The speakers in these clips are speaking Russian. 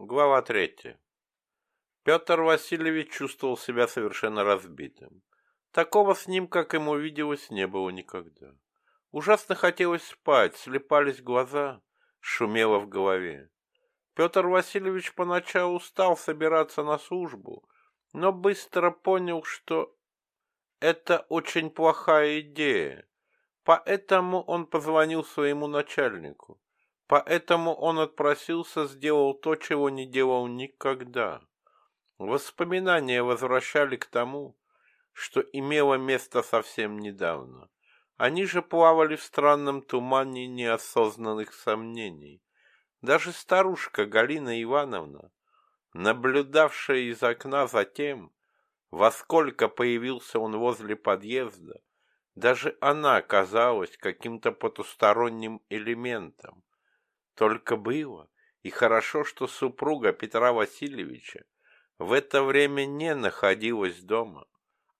Глава третья. Петр Васильевич чувствовал себя совершенно разбитым. Такого с ним, как ему виделось, не было никогда. Ужасно хотелось спать, слепались глаза, шумело в голове. Петр Васильевич поначалу стал собираться на службу, но быстро понял, что это очень плохая идея. Поэтому он позвонил своему начальнику. Поэтому он отпросился, сделал то, чего не делал никогда. Воспоминания возвращали к тому, что имело место совсем недавно. Они же плавали в странном тумане неосознанных сомнений. Даже старушка Галина Ивановна, наблюдавшая из окна за тем, во сколько появился он возле подъезда, даже она казалась каким-то потусторонним элементом, только было, и хорошо, что супруга Петра Васильевича в это время не находилась дома,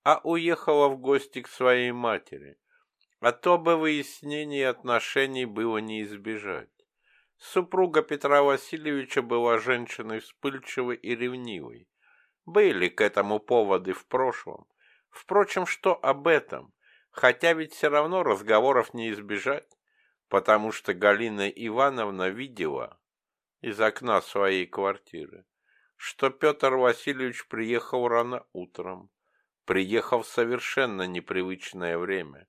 а уехала в гости к своей матери, а то бы выяснение отношений было не избежать. Супруга Петра Васильевича была женщиной вспыльчивой и ревнивой. Были к этому поводы в прошлом. Впрочем, что об этом? Хотя ведь все равно разговоров не избежать потому что Галина Ивановна видела из окна своей квартиры, что Петр Васильевич приехал рано утром, приехал в совершенно непривычное время.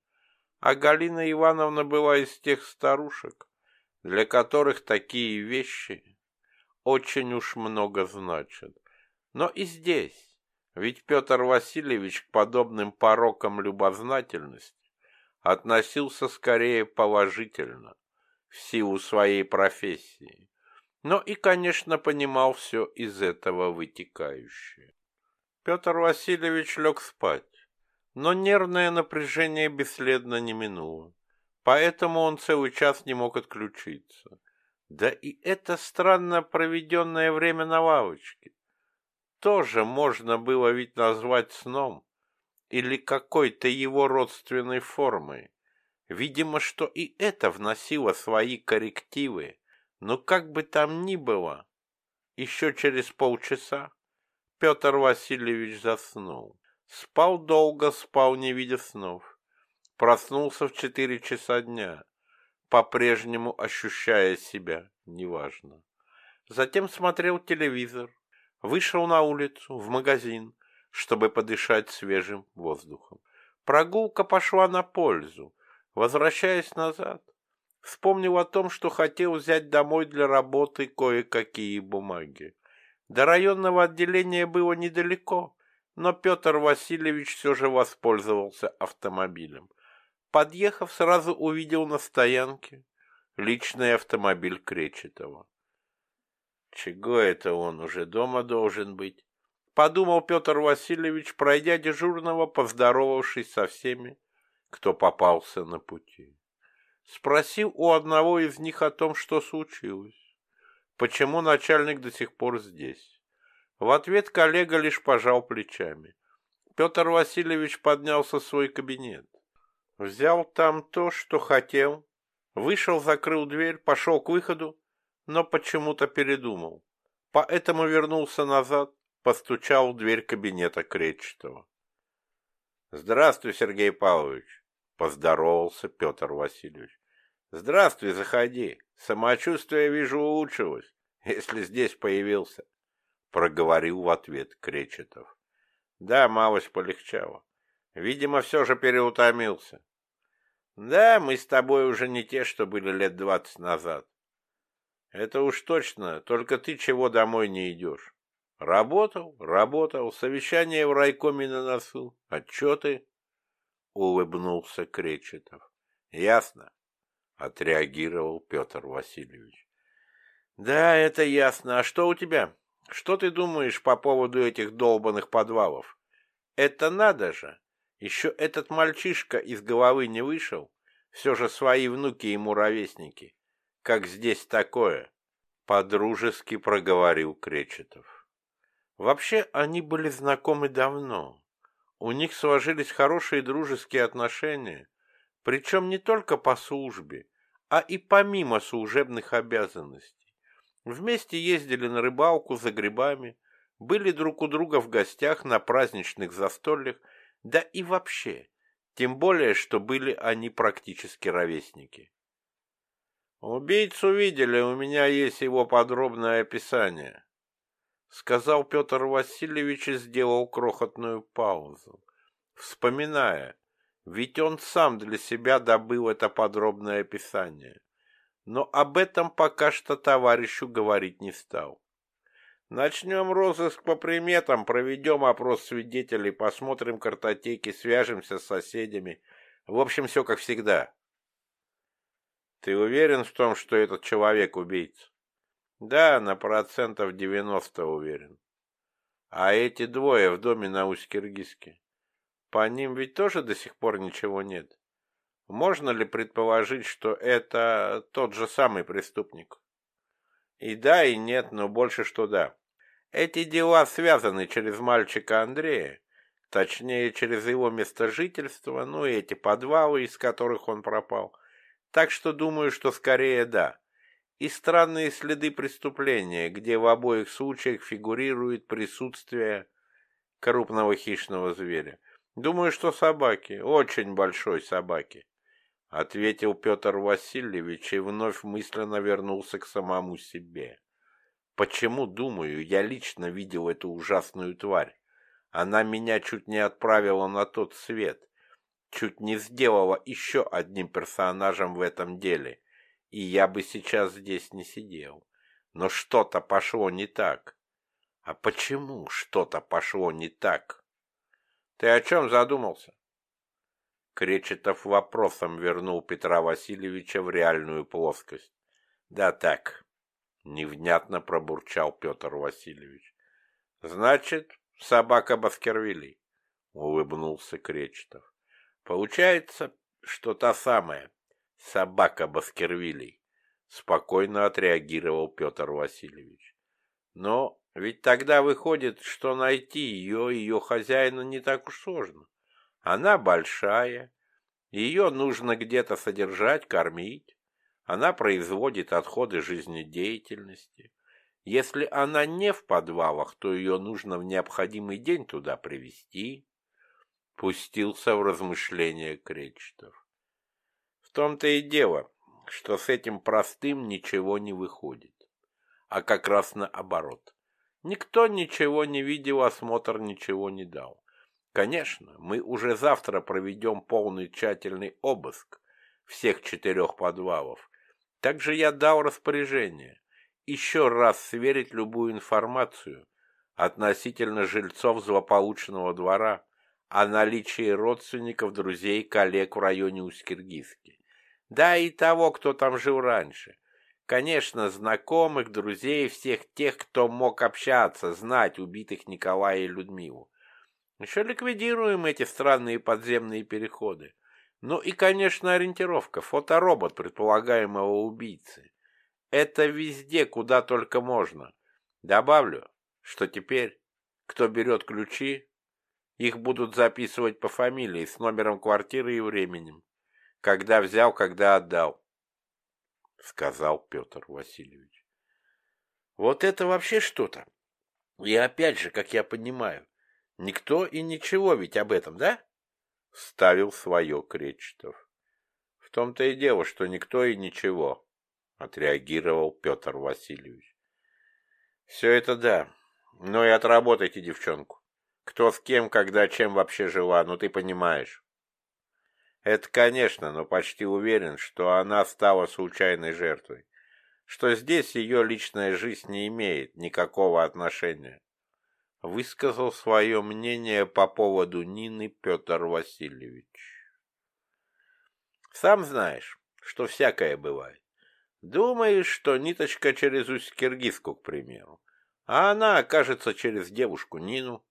А Галина Ивановна была из тех старушек, для которых такие вещи очень уж много значат. Но и здесь, ведь Петр Васильевич к подобным порокам любознательности относился скорее положительно, в силу своей профессии, но и, конечно, понимал все из этого вытекающее. Петр Васильевич лег спать, но нервное напряжение бесследно не минуло, поэтому он целый час не мог отключиться. Да и это странно проведенное время на лавочке тоже можно было ведь назвать сном, или какой-то его родственной формой. Видимо, что и это вносило свои коррективы, но как бы там ни было, еще через полчаса Петр Васильевич заснул. Спал долго, спал, не видя снов. Проснулся в четыре часа дня, по-прежнему ощущая себя неважно. Затем смотрел телевизор, вышел на улицу, в магазин, чтобы подышать свежим воздухом. Прогулка пошла на пользу. Возвращаясь назад, вспомнил о том, что хотел взять домой для работы кое-какие бумаги. До районного отделения было недалеко, но Петр Васильевич все же воспользовался автомобилем. Подъехав, сразу увидел на стоянке личный автомобиль Кречетова. Чего это он уже дома должен быть? Подумал Петр Васильевич, пройдя дежурного, поздоровавшись со всеми, кто попался на пути. Спросил у одного из них о том, что случилось, почему начальник до сих пор здесь. В ответ коллега лишь пожал плечами. Петр Васильевич поднялся в свой кабинет. Взял там то, что хотел, вышел, закрыл дверь, пошел к выходу, но почему-то передумал. Поэтому вернулся назад, постучал в дверь кабинета Кречетова. «Здравствуй, Сергей Павлович!» — поздоровался Петр Васильевич. «Здравствуй, заходи. Самочувствие, вижу, улучшилось, если здесь появился», — проговорил в ответ Кречетов. «Да, малость полегчало. Видимо, все же переутомился». «Да, мы с тобой уже не те, что были лет двадцать назад». «Это уж точно, только ты чего домой не идешь?» Работал, работал, совещание в райкоме на носу, отчеты, улыбнулся Кречетов. Ясно, отреагировал Петр Васильевич. Да, это ясно. А что у тебя? Что ты думаешь по поводу этих долбанных подвалов? Это надо же. Еще этот мальчишка из головы не вышел. Все же свои внуки ему ровесники. Как здесь такое? Подружески проговорил Кречетов. Вообще они были знакомы давно. У них сложились хорошие дружеские отношения, причем не только по службе, а и помимо служебных обязанностей. Вместе ездили на рыбалку за грибами, были друг у друга в гостях на праздничных застольях, да и вообще, тем более, что были они практически ровесники. «Убийцу видели, у меня есть его подробное описание», — сказал Петр Васильевич и сделал крохотную паузу, вспоминая, ведь он сам для себя добыл это подробное описание. Но об этом пока что товарищу говорить не стал. Начнем розыск по приметам, проведем опрос свидетелей, посмотрим картотеки, свяжемся с соседями. В общем, все как всегда. Ты уверен в том, что этот человек убийца? Да, на процентов девяносто уверен. А эти двое в доме на Усть-Киргизске? По ним ведь тоже до сих пор ничего нет. Можно ли предположить, что это тот же самый преступник? И да, и нет, но больше что да. Эти дела связаны через мальчика Андрея, точнее, через его место жительства, ну и эти подвалы, из которых он пропал. Так что думаю, что скорее да. И странные следы преступления, где в обоих случаях фигурирует присутствие крупного хищного зверя. Думаю, что собаки, очень большой собаки. — ответил Петр Васильевич и вновь мысленно вернулся к самому себе. «Почему, думаю, я лично видел эту ужасную тварь? Она меня чуть не отправила на тот свет, чуть не сделала еще одним персонажем в этом деле, и я бы сейчас здесь не сидел. Но что-то пошло не так. А почему что-то пошло не так? Ты о чем задумался? Кречетов вопросом вернул Петра Васильевича в реальную плоскость. Да так, невнятно пробурчал Петр Васильевич. Значит, собака Баскервилей, улыбнулся Кречетов. Получается, что та самая собака Баскервилей, спокойно отреагировал Петр Васильевич. Но ведь тогда выходит, что найти ее и ее хозяина не так уж сложно. Она большая, ее нужно где-то содержать, кормить. Она производит отходы жизнедеятельности. Если она не в подвалах, то ее нужно в необходимый день туда привести. Пустился в размышления Кречетов. В том-то и дело, что с этим простым ничего не выходит, а как раз наоборот. Никто ничего не видел, осмотр ничего не дал. Конечно, мы уже завтра проведем полный тщательный обыск всех четырех подвалов. Также я дал распоряжение еще раз сверить любую информацию относительно жильцов злополучного двора о наличии родственников, друзей, коллег в районе Усть-Киргизки. Да и того, кто там жил раньше. Конечно, знакомых, друзей, всех тех, кто мог общаться, знать убитых Николая и Людмилу. Еще ликвидируем эти странные подземные переходы. Ну и, конечно, ориентировка, фоторобот предполагаемого убийцы. Это везде, куда только можно. Добавлю, что теперь, кто берет ключи, их будут записывать по фамилии с номером квартиры и временем. Когда взял, когда отдал, — сказал Петр Васильевич. Вот это вообще что-то. И опять же, как я понимаю, Никто и ничего ведь об этом, да? Ставил свое Кречетов. В том-то и дело, что никто и ничего, отреагировал Петр Васильевич. Все это да, но и отработайте девчонку. Кто с кем, когда, чем вообще жила, ну ты понимаешь. Это, конечно, но почти уверен, что она стала случайной жертвой, что здесь ее личная жизнь не имеет никакого отношения высказал свое мнение по поводу Нины Петр Васильевич. Сам знаешь, что всякое бывает. Думаешь, что ниточка через Усть-Киргизку, к примеру, а она окажется через девушку Нину.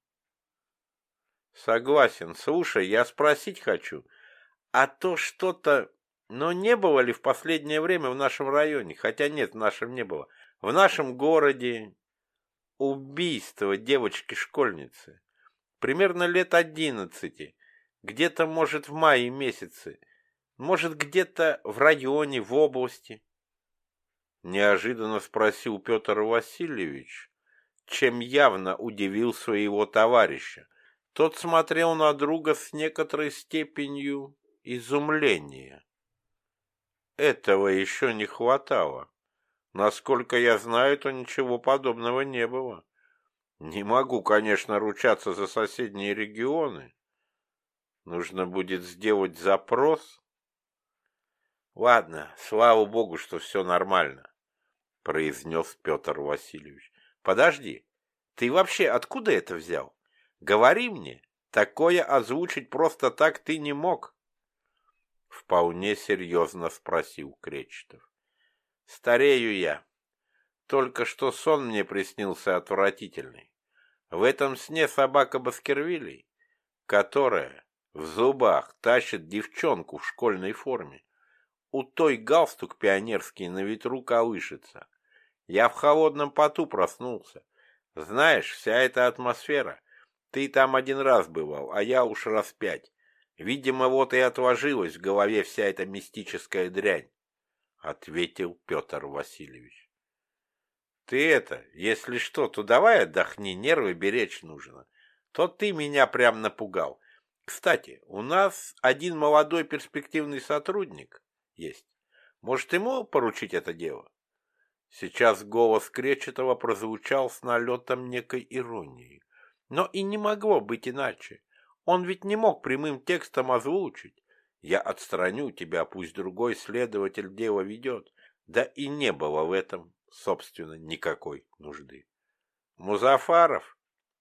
Согласен. Слушай, я спросить хочу, а то что-то... Но не было ли в последнее время в нашем районе, хотя нет, в нашем не было, в нашем городе убийство девочки-школьницы. Примерно лет одиннадцати. Где-то, может, в мае месяце. Может, где-то в районе, в области. Неожиданно спросил Петр Васильевич, чем явно удивил своего товарища. Тот смотрел на друга с некоторой степенью изумления. Этого еще не хватало. Насколько я знаю, то ничего подобного не было. Не могу, конечно, ручаться за соседние регионы. Нужно будет сделать запрос. Ладно, слава богу, что все нормально, произнес Петр Васильевич. Подожди, ты вообще откуда это взял? Говори мне, такое озвучить просто так ты не мог. Вполне серьезно спросил Кречетов. Старею я. Только что сон мне приснился отвратительный. В этом сне собака Баскервилей, которая в зубах тащит девчонку в школьной форме. У той галстук пионерский на ветру колышется. Я в холодном поту проснулся. Знаешь, вся эта атмосфера. Ты там один раз бывал, а я уж раз пять. Видимо, вот и отложилась в голове вся эта мистическая дрянь, — ответил Петр Васильевич. Ты это, если что, то давай отдохни, нервы беречь нужно. То ты меня прям напугал. Кстати, у нас один молодой перспективный сотрудник есть. Может, ему поручить это дело? Сейчас голос Кречетова прозвучал с налетом некой иронии. Но и не могло быть иначе. Он ведь не мог прямым текстом озвучить. Я отстраню тебя, пусть другой следователь дело ведет. Да и не было в этом, собственно, никакой нужды. Музафаров?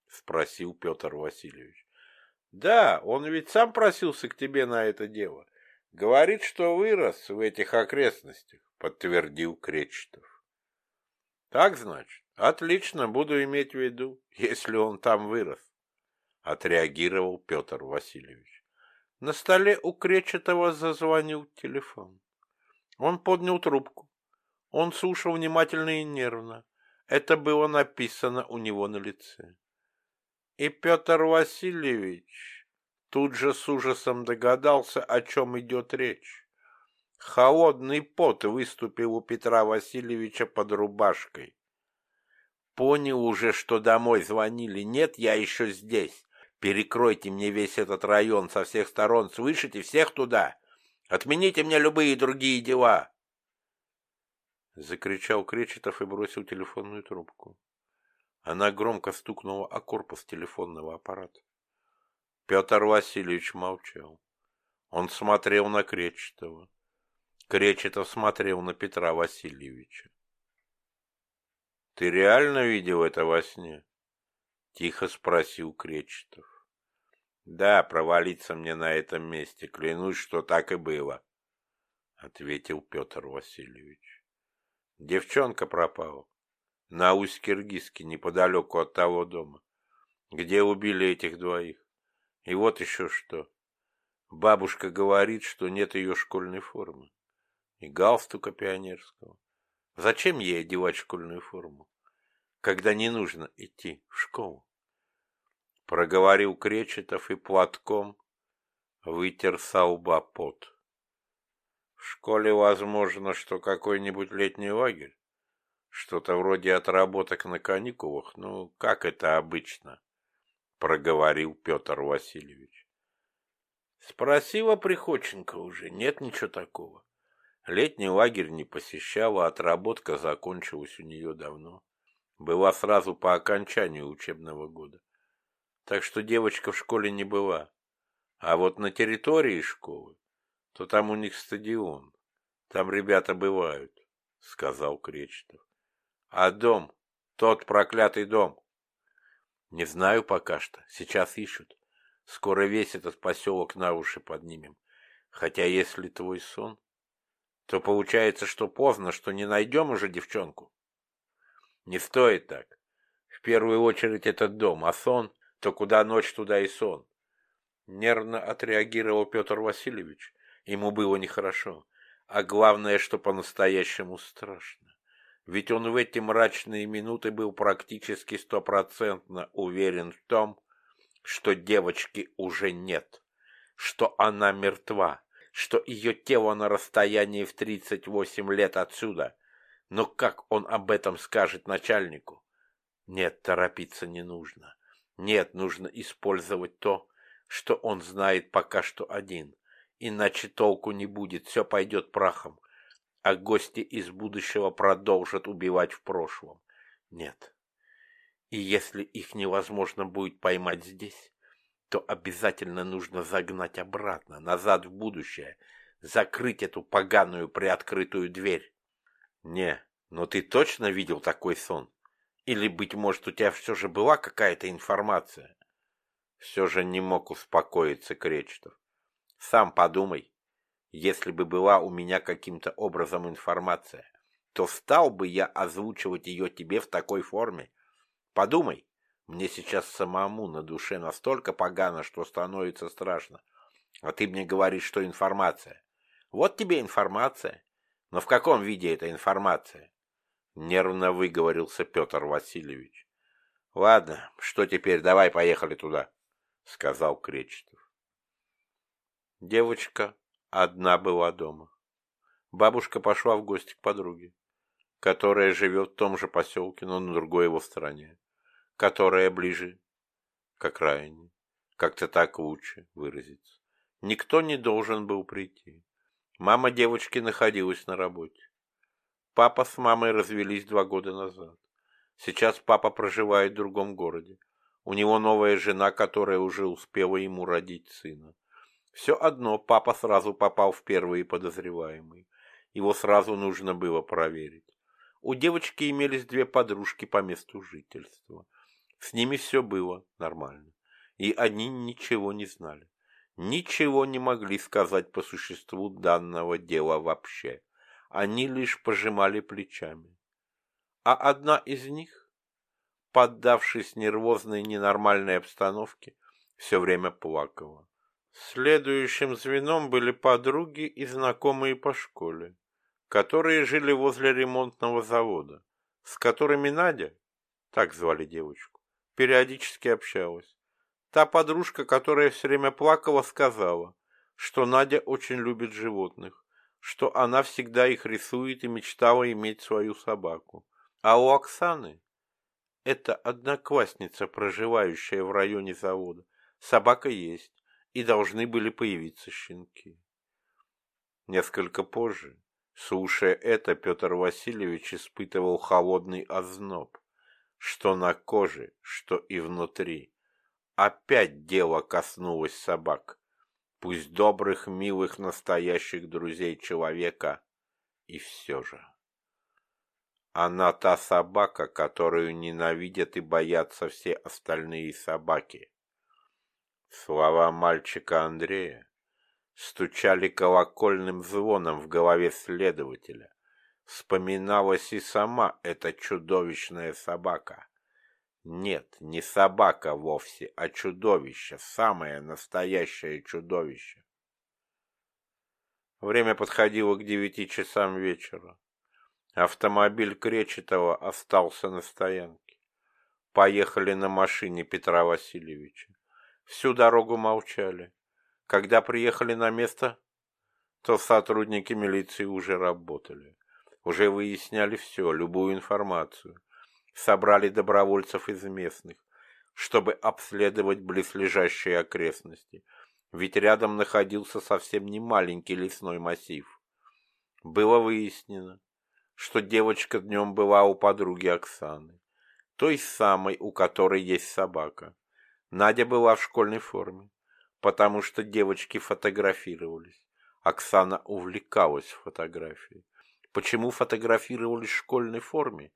Спросил Петр Васильевич. Да, он ведь сам просился к тебе на это дело. Говорит, что вырос в этих окрестностях, подтвердил Кречетов. Так значит? Отлично, буду иметь в виду, если он там вырос отреагировал Петр Васильевич. На столе у Кречетова зазвонил телефон. Он поднял трубку. Он слушал внимательно и нервно. Это было написано у него на лице. И Петр Васильевич тут же с ужасом догадался, о чем идет речь. Холодный пот выступил у Петра Васильевича под рубашкой. Понял уже, что домой звонили. Нет, я еще здесь. Перекройте мне весь этот район со всех сторон, слышите, всех туда. Отмените мне любые другие дела. Закричал Кречетов и бросил телефонную трубку. Она громко стукнула о корпус телефонного аппарата. Петр Васильевич молчал. Он смотрел на Кречетова. Кречетов смотрел на Петра Васильевича. «Ты реально видел это во сне?» Тихо спросил Кречетов. Да, провалиться мне на этом месте, клянусь, что так и было, ответил Петр Васильевич. Девчонка пропала. На Усть-Киргизске, неподалеку от того дома, где убили этих двоих. И вот еще что. Бабушка говорит, что нет ее школьной формы. И галстука пионерского. Зачем ей одевать школьную форму, когда не нужно идти в школу? Проговорил Кречетов и платком вытер со лба пот. В школе возможно, что какой-нибудь летний лагерь, что-то вроде отработок на каникулах, ну, как это обычно, проговорил Петр Васильевич. Спросила Приходченко уже, нет ничего такого. Летний лагерь не посещала, отработка закончилась у нее давно. Была сразу по окончанию учебного года так что девочка в школе не была. А вот на территории школы, то там у них стадион. Там ребята бывают, — сказал Кречетов. А дом? Тот проклятый дом? Не знаю пока что. Сейчас ищут. Скоро весь этот поселок на уши поднимем. Хотя если твой сон, то получается, что поздно, что не найдем уже девчонку. Не стоит так. В первую очередь этот дом, а сон то куда ночь, туда и сон. Нервно отреагировал Петр Васильевич. Ему было нехорошо. А главное, что по-настоящему страшно. Ведь он в эти мрачные минуты был практически стопроцентно уверен в том, что девочки уже нет, что она мертва, что ее тело на расстоянии в 38 лет отсюда. Но как он об этом скажет начальнику? Нет, торопиться не нужно. Нет, нужно использовать то, что он знает пока что один. Иначе толку не будет, все пойдет прахом, а гости из будущего продолжат убивать в прошлом. Нет. И если их невозможно будет поймать здесь, то обязательно нужно загнать обратно, назад в будущее, закрыть эту поганую приоткрытую дверь. Не, но ты точно видел такой сон? Или, быть может, у тебя все же была какая-то информация? Все же не мог успокоиться Кречетов. Сам подумай, если бы была у меня каким-то образом информация, то стал бы я озвучивать ее тебе в такой форме? Подумай, мне сейчас самому на душе настолько погано, что становится страшно. А ты мне говоришь, что информация. Вот тебе информация. Но в каком виде эта информация? Нервно выговорился Петр Васильевич. Ладно, что теперь, давай поехали туда, сказал Кречетов. Девочка одна была дома. Бабушка пошла в гости к подруге, которая живет в том же поселке, но на другой его стороне которая ближе к окраине. Как-то так лучше выразиться. Никто не должен был прийти. Мама девочки находилась на работе. Папа с мамой развелись два года назад. Сейчас папа проживает в другом городе. У него новая жена, которая уже успела ему родить сына. Все одно папа сразу попал в первые подозреваемые. Его сразу нужно было проверить. У девочки имелись две подружки по месту жительства. С ними все было нормально, и они ничего не знали. Ничего не могли сказать по существу данного дела вообще. Они лишь пожимали плечами. А одна из них, поддавшись нервозной ненормальной обстановке, все время плакала. Следующим звеном были подруги и знакомые по школе, которые жили возле ремонтного завода, с которыми Надя, так звали девочку, периодически общалась. Та подружка, которая все время плакала, сказала, что Надя очень любит животных, что она всегда их рисует и мечтала иметь свою собаку. А у Оксаны, это одноклассница, проживающая в районе завода, собака есть, и должны были появиться щенки. Несколько позже, слушая это, Петр Васильевич испытывал холодный озноб что на коже, что и внутри. Опять дело коснулось собак, пусть добрых, милых, настоящих друзей человека, и все же. Она та собака, которую ненавидят и боятся все остальные собаки. Слова мальчика Андрея стучали колокольным звоном в голове следователя. Вспоминалась и сама эта чудовищная собака. Нет, не собака вовсе, а чудовище, самое настоящее чудовище. Время подходило к девяти часам вечера. Автомобиль Кречетова остался на стоянке. Поехали на машине Петра Васильевича. Всю дорогу молчали. Когда приехали на место, то сотрудники милиции уже работали. Уже выясняли все, любую информацию. Собрали добровольцев из местных, чтобы обследовать близлежащие окрестности. Ведь рядом находился совсем не маленький лесной массив. Было выяснено, что девочка днем была у подруги Оксаны, той самой, у которой есть собака. Надя была в школьной форме, потому что девочки фотографировались. Оксана увлекалась фотографией почему фотографировались в школьной форме,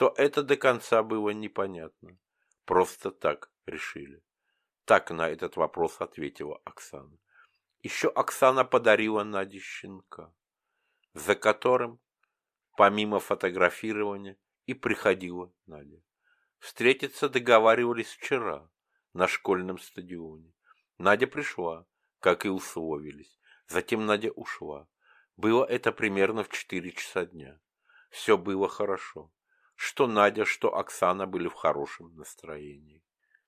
то это до конца было непонятно. Просто так решили. Так на этот вопрос ответила Оксана. Еще Оксана подарила Наде щенка, за которым, помимо фотографирования, и приходила Надя. Встретиться договаривались вчера на школьном стадионе. Надя пришла, как и условились. Затем Надя ушла. Было это примерно в четыре часа дня. Все было хорошо. Что Надя, что Оксана были в хорошем настроении.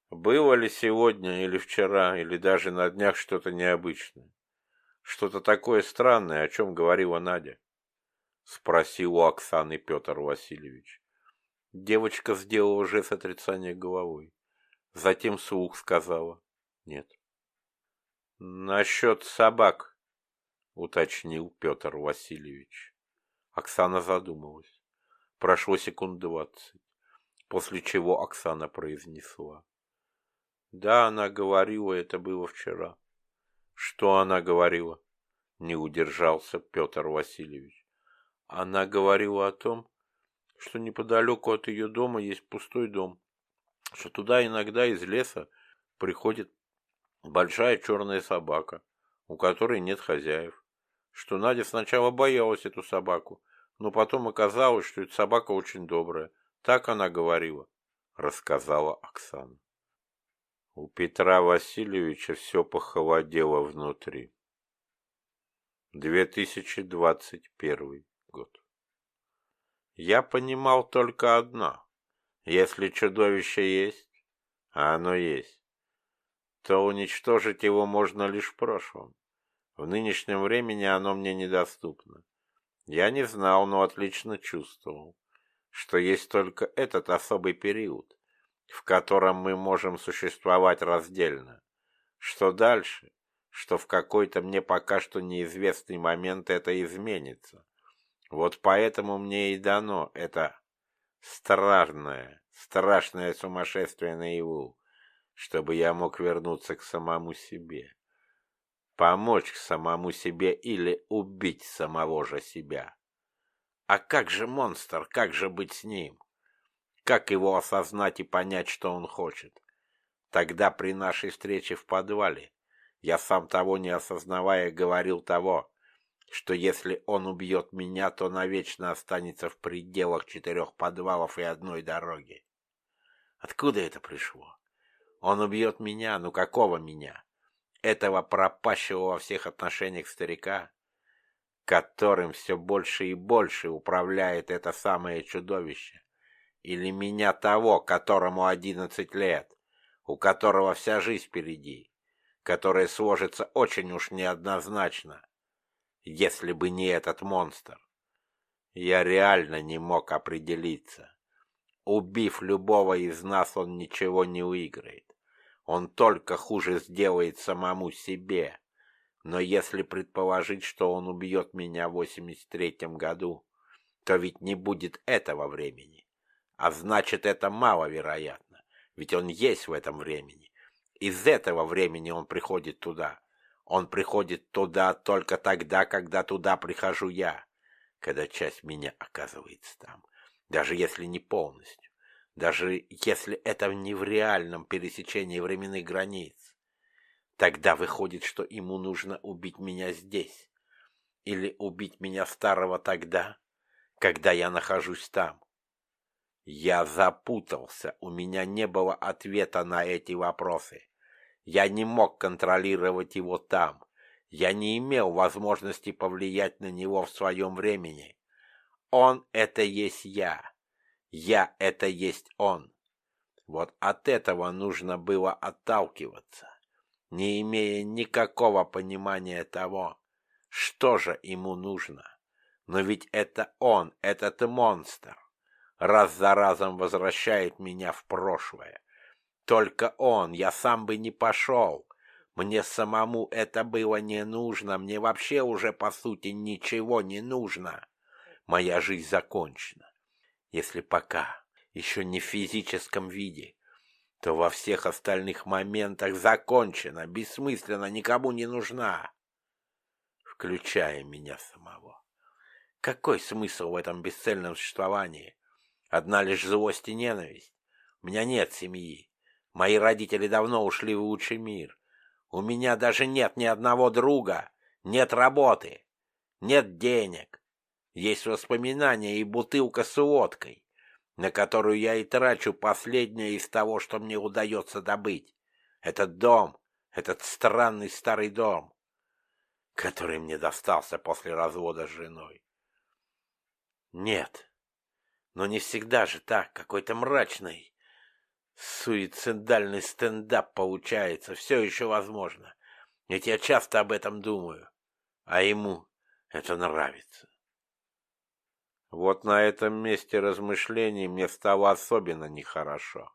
Было ли сегодня или вчера, или даже на днях что-то необычное? Что-то такое странное, о чем говорила Надя? Спросил у Оксаны Петр Васильевич. Девочка сделала жест отрицания головой. Затем слух сказала «нет». «Насчет собак», — уточнил Петр Васильевич. Оксана задумалась. Прошло секунд двадцать, после чего Оксана произнесла. Да, она говорила, это было вчера. Что она говорила? Не удержался Петр Васильевич. Она говорила о том, что неподалеку от ее дома есть пустой дом, что туда иногда из леса приходит большая черная собака, у которой нет хозяев, что Надя сначала боялась эту собаку, но потом оказалось, что эта собака очень добрая. Так она говорила, рассказала Оксана. У Петра Васильевича все похолодело внутри. 2021 год. Я понимал только одно. Если чудовище есть, а оно есть, то уничтожить его можно лишь в прошлом. В нынешнем времени оно мне недоступно. Я не знал, но отлично чувствовал, что есть только этот особый период, в котором мы можем существовать раздельно. Что дальше, что в какой-то мне пока что неизвестный момент это изменится. Вот поэтому мне и дано это странное, страшное сумасшествие наяву, чтобы я мог вернуться к самому себе. Помочь самому себе или убить самого же себя. А как же монстр, как же быть с ним? Как его осознать и понять, что он хочет? Тогда при нашей встрече в подвале я сам того не осознавая говорил того, что если он убьет меня, то навечно останется в пределах четырех подвалов и одной дороги. Откуда это пришло? Он убьет меня, ну какого меня? Этого пропащего во всех отношениях старика, которым все больше и больше управляет это самое чудовище. Или меня того, которому одиннадцать лет, у которого вся жизнь впереди, которая сложится очень уж неоднозначно, если бы не этот монстр. Я реально не мог определиться. Убив любого из нас, он ничего не выиграет. Он только хуже сделает самому себе. Но если предположить, что он убьет меня в 83-м году, то ведь не будет этого времени. А значит, это маловероятно, ведь он есть в этом времени. Из этого времени он приходит туда. Он приходит туда только тогда, когда туда прихожу я, когда часть меня оказывается там, даже если не полностью, даже если это не в реальном пересечении временных границ. Тогда выходит, что ему нужно убить меня здесь, или убить меня старого тогда, когда я нахожусь там. Я запутался, у меня не было ответа на эти вопросы. Я не мог контролировать его там. Я не имел возможности повлиять на него в своем времени. Он — это есть я. Я — это есть он. Вот от этого нужно было отталкиваться, не имея никакого понимания того, что же ему нужно. Но ведь это он, этот монстр раз за разом возвращает меня в прошлое. Только он, я сам бы не пошел. Мне самому это было не нужно, мне вообще уже, по сути, ничего не нужно. Моя жизнь закончена. Если пока еще не в физическом виде, то во всех остальных моментах закончена, бессмысленно, никому не нужна, включая меня самого. Какой смысл в этом бесцельном существовании? Одна лишь злость и ненависть. У меня нет семьи. Мои родители давно ушли в лучший мир. У меня даже нет ни одного друга, нет работы, нет денег. Есть воспоминания и бутылка с водкой, на которую я и трачу последнее из того, что мне удается добыть. Этот дом, этот странный старый дом, который мне достался после развода с женой. Нет, но не всегда же так, какой-то мрачный. Суицидальный стендап получается, все еще возможно. Ведь я часто об этом думаю, а ему это нравится. Вот на этом месте размышлений мне стало особенно нехорошо.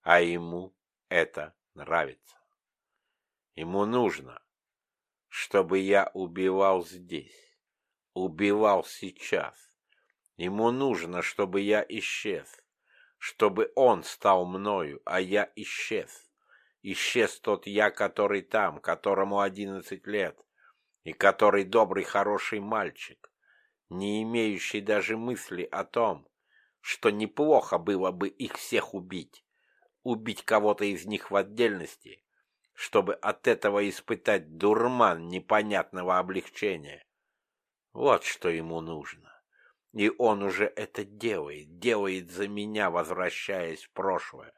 А ему это нравится. Ему нужно, чтобы я убивал здесь, убивал сейчас. Ему нужно, чтобы я исчез, чтобы он стал мною, а я исчез. Исчез тот я, который там, которому одиннадцать лет, и который добрый, хороший мальчик, не имеющий даже мысли о том, что неплохо было бы их всех убить, убить кого-то из них в отдельности, чтобы от этого испытать дурман непонятного облегчения. Вот что ему нужно. И он уже это делает, делает за меня, возвращаясь в прошлое.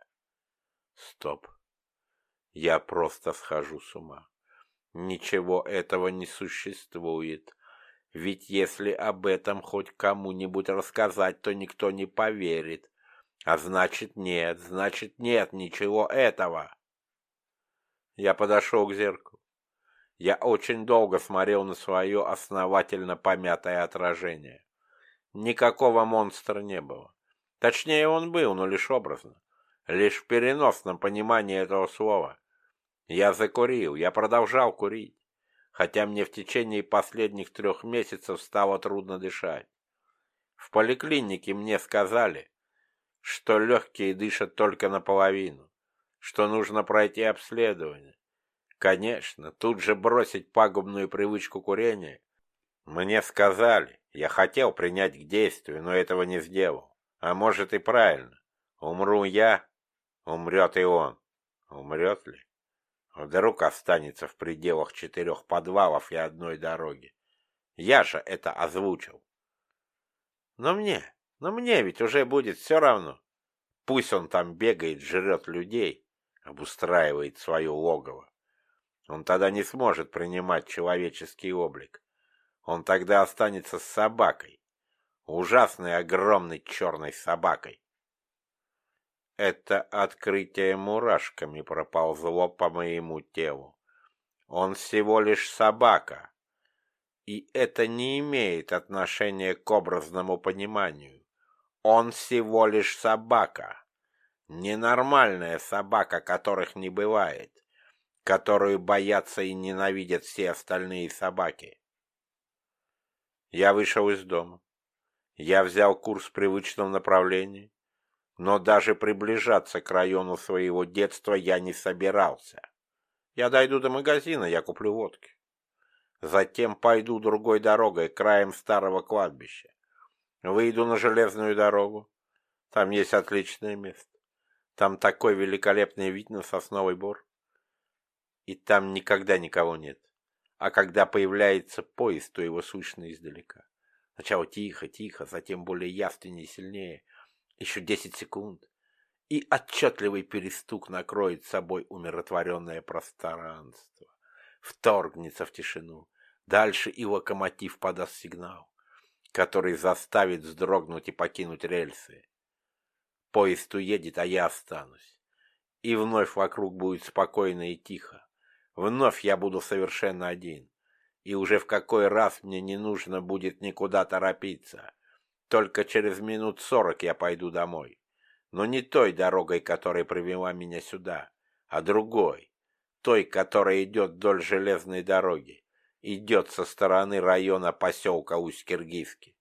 Стоп. Я просто схожу с ума. Ничего этого не существует. Ведь если об этом хоть кому-нибудь рассказать, то никто не поверит. А значит нет, значит нет ничего этого. Я подошел к зеркалу. Я очень долго смотрел на свое основательно помятое отражение. Никакого монстра не было. Точнее, он был, но лишь образно. Лишь в переносном понимании этого слова. Я закурил, я продолжал курить хотя мне в течение последних трех месяцев стало трудно дышать. В поликлинике мне сказали, что легкие дышат только наполовину, что нужно пройти обследование. Конечно, тут же бросить пагубную привычку курения. Мне сказали, я хотел принять к действию, но этого не сделал. А может и правильно. Умру я, умрет и он. Умрет ли? Вдруг останется в пределах четырех подвалов и одной дороги. Я же это озвучил. Но мне, но мне ведь уже будет все равно. Пусть он там бегает, жрет людей, обустраивает свое логово. Он тогда не сможет принимать человеческий облик. Он тогда останется с собакой. Ужасной огромной черной собакой. Это открытие мурашками проползло по моему телу. Он всего лишь собака. И это не имеет отношения к образному пониманию. Он всего лишь собака. Ненормальная собака, которых не бывает, которую боятся и ненавидят все остальные собаки. Я вышел из дома. Я взял курс в привычном направлении но даже приближаться к району своего детства я не собирался. Я дойду до магазина, я куплю водки. Затем пойду другой дорогой, краем старого кладбища. Выйду на железную дорогу. Там есть отличное место. Там такой великолепный вид на сосновый бор. И там никогда никого нет. А когда появляется поезд, то его слышно издалека. Сначала тихо, тихо, затем более явственнее и сильнее. Еще десять секунд, и отчетливый перестук накроет собой умиротворенное пространство. Вторгнется в тишину. Дальше и локомотив подаст сигнал, который заставит вздрогнуть и покинуть рельсы. Поезд уедет, а я останусь. И вновь вокруг будет спокойно и тихо. Вновь я буду совершенно один. И уже в какой раз мне не нужно будет никуда торопиться. Только через минут сорок я пойду домой. Но не той дорогой, которая привела меня сюда, а другой. Той, которая идет вдоль железной дороги. Идет со стороны района поселка Усть-Киргизский.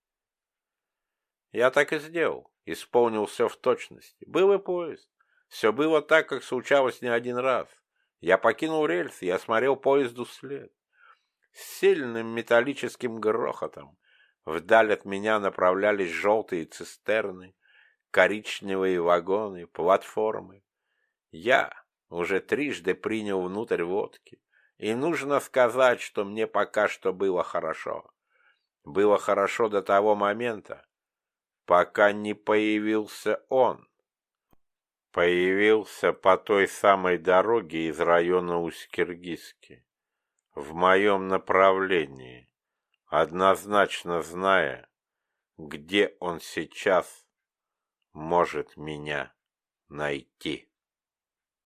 Я так и сделал. Исполнил все в точности. Был и поезд. Все было так, как случалось не один раз. Я покинул рельсы, я смотрел поезду вслед. С сильным металлическим грохотом, Вдаль от меня направлялись желтые цистерны, коричневые вагоны, платформы. Я уже трижды принял внутрь водки, и нужно сказать, что мне пока что было хорошо. Было хорошо до того момента, пока не появился он. Появился по той самой дороге из района Усть-Киргизки, в моем направлении однозначно зная, где он сейчас может меня найти.